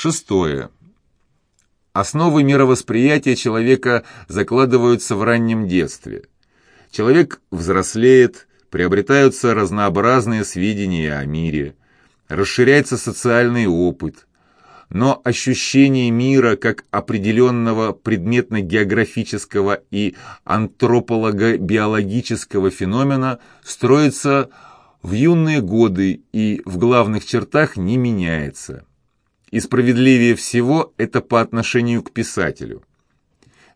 Шестое. Основы мировосприятия человека закладываются в раннем детстве. Человек взрослеет, приобретаются разнообразные сведения о мире, расширяется социальный опыт, но ощущение мира как определенного предметно-географического и антрополого-биологического феномена строится в юные годы и в главных чертах не меняется. И справедливее всего это по отношению к писателю.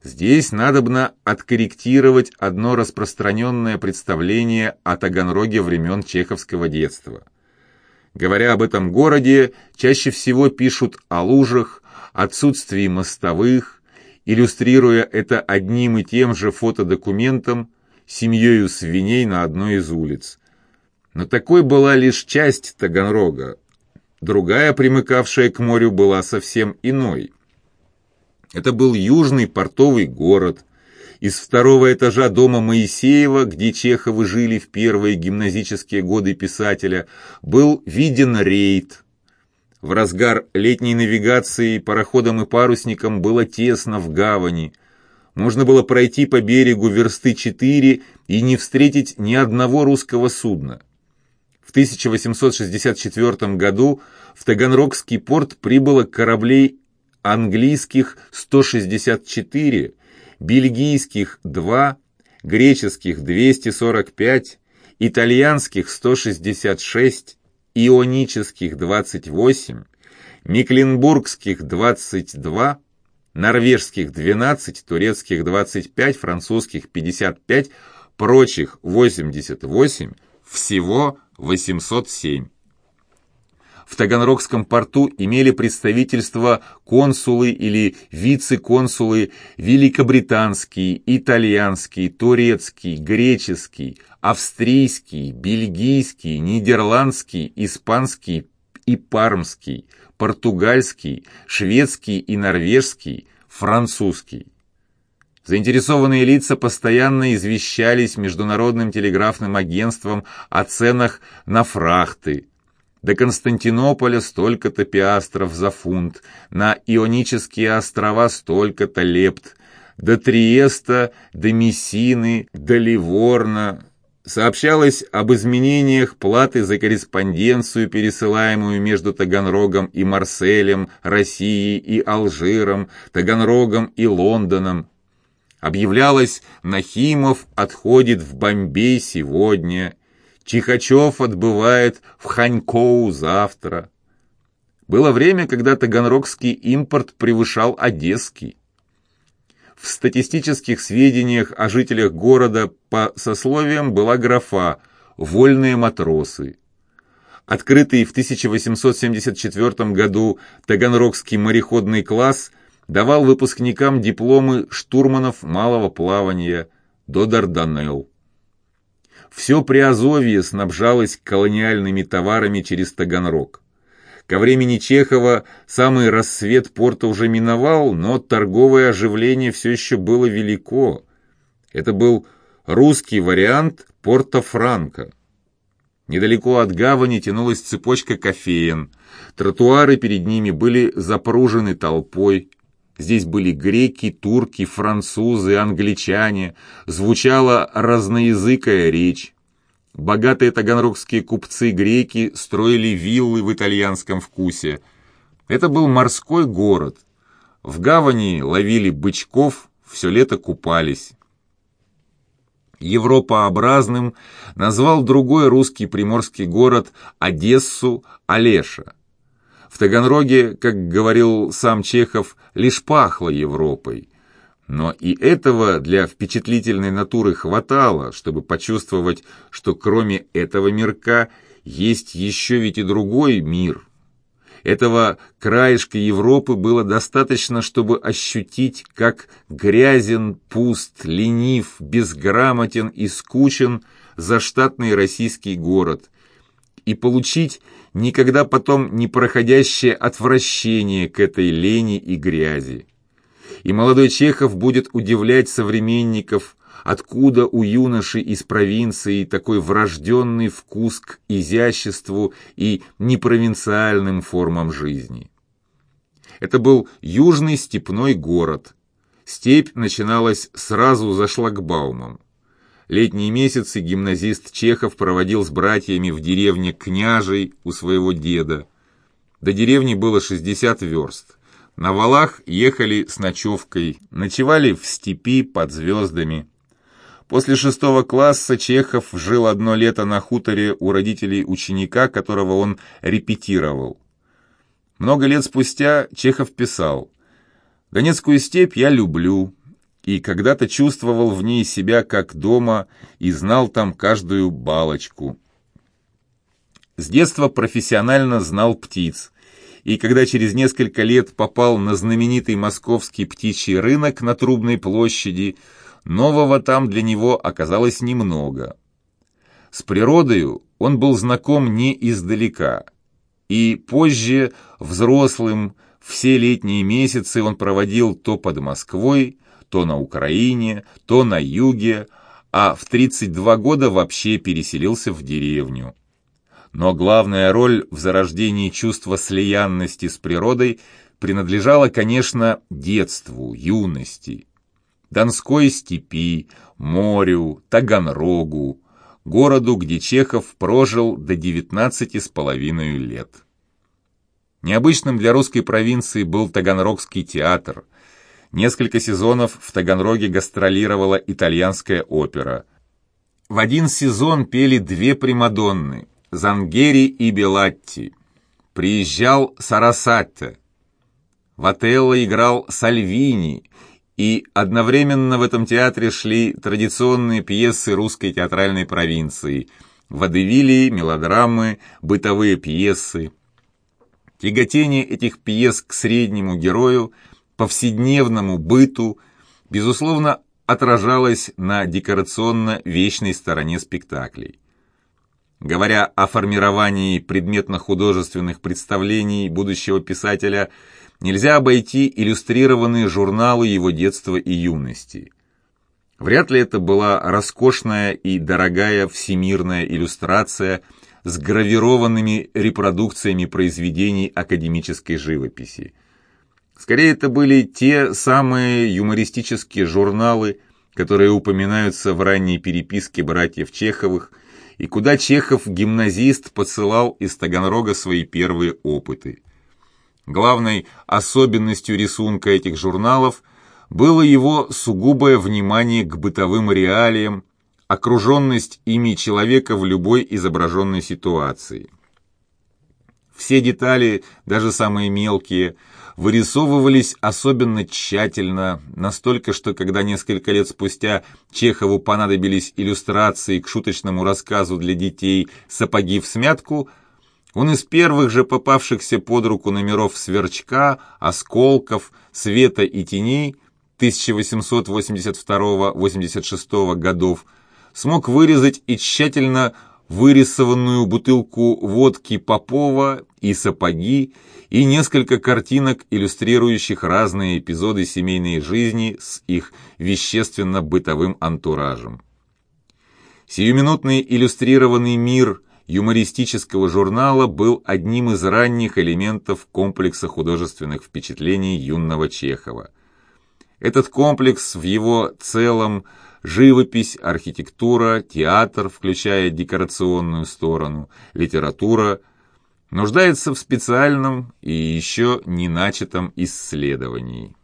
Здесь надобно откорректировать одно распространенное представление о Таганроге времен чеховского детства. Говоря об этом городе, чаще всего пишут о лужах, отсутствии мостовых, иллюстрируя это одним и тем же фотодокументом семьей свиней на одной из улиц. Но такой была лишь часть Таганрога. Другая, примыкавшая к морю, была совсем иной – это был южный портовый город. Из второго этажа дома Моисеева, где Чеховы жили в первые гимназические годы писателя, был виден рейд. В разгар летней навигации пароходам и парусникам было тесно в гавани. Можно было пройти по берегу версты четыре и не встретить ни одного русского судна. В 1864 году в Таганрогский порт прибыло кораблей английских 164, бельгийских 2, греческих 245, итальянских 166, ионических 28, мекленбургских 22, норвежских 12, турецких 25, французских 55, прочих 88, всего 807 в Таганрогском порту имели представительство консулы или вице-консулы великобританский, итальянский, турецкий, греческий, австрийский, бельгийский, нидерландский, испанский и пармский, португальский, шведский и норвежский, французский. Заинтересованные лица постоянно извещались Международным телеграфным агентством о ценах на фрахты, до Константинополя столько-то пиастров за фунт, на Ионические острова столько-то лепт, до Триеста, до Мессины, до Ливорна. Сообщалось об изменениях платы за корреспонденцию, пересылаемую между Таганрогом и Марселем, Россией и Алжиром, Таганрогом и Лондоном. Объявлялось, Нахимов отходит в Бомбей сегодня – Чихачев отбывает в Ханькоу завтра. Было время, когда таганрогский импорт превышал одесский. В статистических сведениях о жителях города по сословиям была графа «вольные матросы». Открытый в 1874 году Таганрогский мореходный класс давал выпускникам дипломы штурманов малого плавания до Дарданелл. Все Приазовье снабжалось колониальными товарами через Таганрог. Ко времени Чехова самый рассвет порта уже миновал, но торговое оживление все еще было велико. Это был русский вариант порта Франка. Недалеко от гавани тянулась цепочка кофеен. Тротуары перед ними были запружены толпой. Здесь были греки, турки, французы, англичане. Звучала разноязыкая речь. Богатые таганрогские купцы-греки строили виллы в итальянском вкусе. Это был морской город. В гавани ловили бычков, все лето купались. Европообразным назвал другой русский приморский город Одессу Олеша. В Таганроге, как говорил сам Чехов, лишь пахло Европой. Но и этого для впечатлительной натуры хватало, чтобы почувствовать, что кроме этого мирка есть еще ведь и другой мир. Этого краешка Европы было достаточно, чтобы ощутить, как грязен, пуст, ленив, безграмотен и скучен заштатный российский город, и получить никогда потом не проходящее отвращение к этой лени и грязи. И молодой Чехов будет удивлять современников, откуда у юноши из провинции такой врожденный вкус к изяществу и непровинциальным формам жизни. Это был южный степной город. Степь начиналась сразу за шлагбаумом. Летние месяцы гимназист Чехов проводил с братьями в деревне Княжей у своего деда. До деревни было 60 верст. На валах ехали с ночевкой, ночевали в степи под звездами. После шестого класса Чехов жил одно лето на хуторе у родителей ученика, которого он репетировал. Много лет спустя Чехов писал «Донецкую степь я люблю, и когда-то чувствовал в ней себя как дома и знал там каждую балочку. С детства профессионально знал птиц, и когда через несколько лет попал на знаменитый московский птичий рынок на Трубной площади, нового там для него оказалось немного. С природою он был знаком не издалека, и позже, взрослым, все летние месяцы он проводил то под Москвой, то на Украине, то на юге, а в 32 года вообще переселился в деревню. Но главная роль в зарождении чувства слиянности с природой принадлежала, конечно, детству, юности. Донской степи, морю, Таганрогу, городу, где Чехов прожил до 19 с половиной лет. Необычным для русской провинции был Таганрогский театр, Несколько сезонов в Таганроге гастролировала итальянская опера. В один сезон пели две примадонны – Зангери и Белатти. Приезжал Сарасатте. В Отелло играл Сальвини, и одновременно в этом театре шли традиционные пьесы русской театральной провинции – водевили, мелодрамы, бытовые пьесы. Тяготение этих пьес к среднему герою – повседневному быту, безусловно, отражалось на декорационно-вечной стороне спектаклей. Говоря о формировании предметно-художественных представлений будущего писателя, нельзя обойти иллюстрированные журналы его детства и юности. Вряд ли это была роскошная и дорогая всемирная иллюстрация с гравированными репродукциями произведений академической живописи. Скорее, это были те самые юмористические журналы, которые упоминаются в ранней переписке братьев Чеховых, и куда Чехов, гимназист, посылал из Таганрога свои первые опыты. Главной особенностью рисунка этих журналов было его сугубое внимание к бытовым реалиям, окруженность ими человека в любой изображенной ситуации. Все детали, даже самые мелкие – вырисовывались особенно тщательно, настолько, что когда несколько лет спустя Чехову понадобились иллюстрации к шуточному рассказу для детей «Сапоги в смятку», он из первых же попавшихся под руку номеров «Сверчка», «Осколков», «Света и теней» 1882-86 годов смог вырезать и тщательно вырисованную бутылку водки Попова и сапоги, и несколько картинок, иллюстрирующих разные эпизоды семейной жизни с их вещественно-бытовым антуражем. Сиюминутный иллюстрированный мир юмористического журнала был одним из ранних элементов комплекса художественных впечатлений юного Чехова. Этот комплекс в его целом – живопись, архитектура, театр, включая декорационную сторону, литература, нуждается в специальном и еще не начатом исследовании.